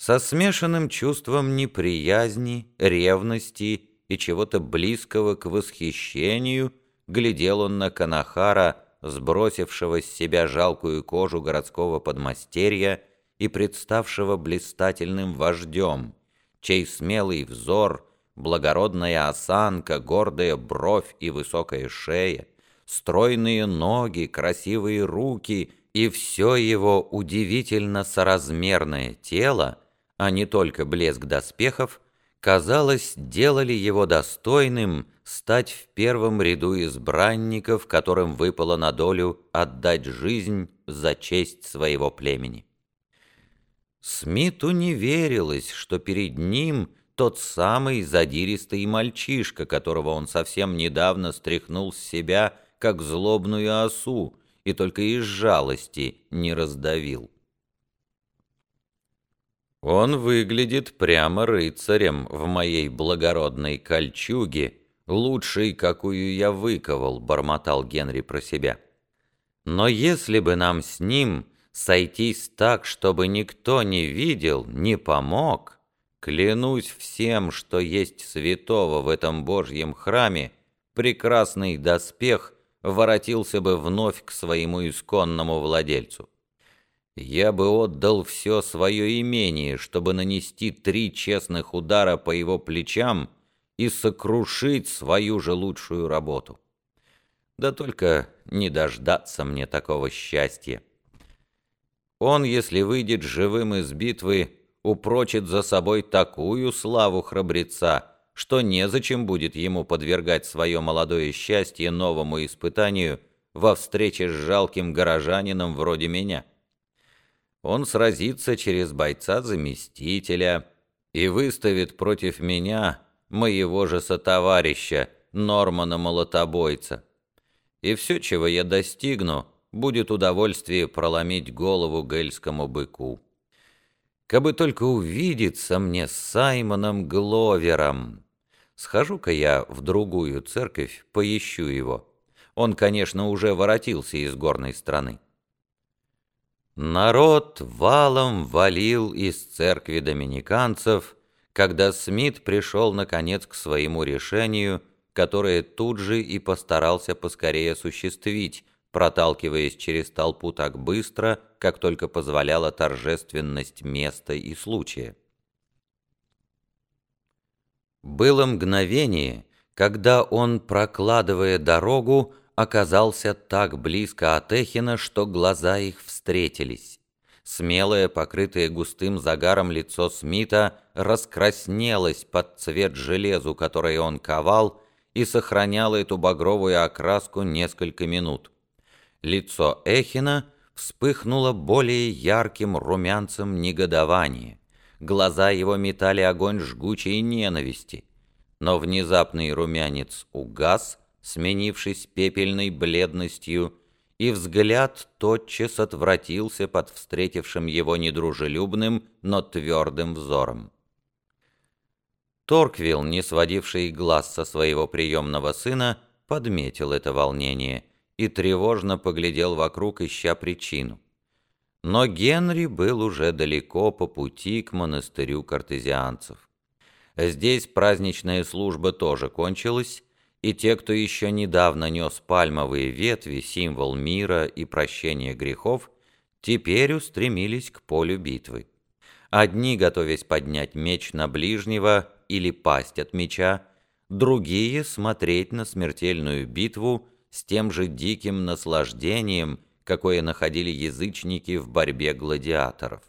Со смешанным чувством неприязни, ревности и чего-то близкого к восхищению глядел он на Канахара, сбросившего с себя жалкую кожу городского подмастерья и представшего блистательным вождем, чей смелый взор, благородная осанка, гордая бровь и высокая шея, стройные ноги, красивые руки и все его удивительно соразмерное тело, а не только блеск доспехов, казалось, делали его достойным стать в первом ряду избранников, которым выпало на долю отдать жизнь за честь своего племени. Смиту не верилось, что перед ним тот самый задиристый мальчишка, которого он совсем недавно стряхнул с себя, как злобную осу, и только из жалости не раздавил. Он выглядит прямо рыцарем в моей благородной кольчуге, лучшей, какую я выковал, бормотал Генри про себя. Но если бы нам с ним сойтись так, чтобы никто не видел, не помог, клянусь всем, что есть святого в этом Божьем храме, прекрасный доспех воротился бы вновь к своему исконному владельцу. Я бы отдал все свое имение, чтобы нанести три честных удара по его плечам и сокрушить свою же лучшую работу. Да только не дождаться мне такого счастья. Он, если выйдет живым из битвы, упрочит за собой такую славу храбреца, что незачем будет ему подвергать свое молодое счастье новому испытанию во встрече с жалким горожанином вроде меня. Он сразится через бойца-заместителя и выставит против меня моего же сотоварища, Нормана Молотобойца. И все, чего я достигну — будет удовольствие проломить голову гельскому быку. Кабы только увидеться мне с Саймоном Гловером. Схожу-ка я в другую церковь, поищу его. Он, конечно, уже воротился из горной страны. Народ валом валил из церкви доминиканцев, когда Смит пришел, наконец, к своему решению, которое тут же и постарался поскорее осуществить, проталкиваясь через толпу так быстро, как только позволяла торжественность места и случая. Было мгновение, когда он, прокладывая дорогу, оказался так близко от Эхина, что глаза их встретились. Смелое, покрытое густым загаром лицо Смита раскраснелось под цвет железу, которое он ковал, и сохраняло эту багровую окраску несколько минут. Лицо Эхина вспыхнуло более ярким румянцем негодования. Глаза его метали огонь жгучей ненависти. Но внезапный румянец угас, сменившись пепельной бледностью, и взгляд тотчас отвратился под встретившим его недружелюбным, но твердым взором. Торквилл, не сводивший глаз со своего приемного сына, подметил это волнение и тревожно поглядел вокруг, ища причину. Но Генри был уже далеко по пути к монастырю картезианцев. Здесь праздничная служба тоже кончилась, и те, кто еще недавно нес пальмовые ветви, символ мира и прощения грехов, теперь устремились к полю битвы. Одни, готовясь поднять меч на ближнего или пасть от меча, другие — смотреть на смертельную битву с тем же диким наслаждением, какое находили язычники в борьбе гладиаторов.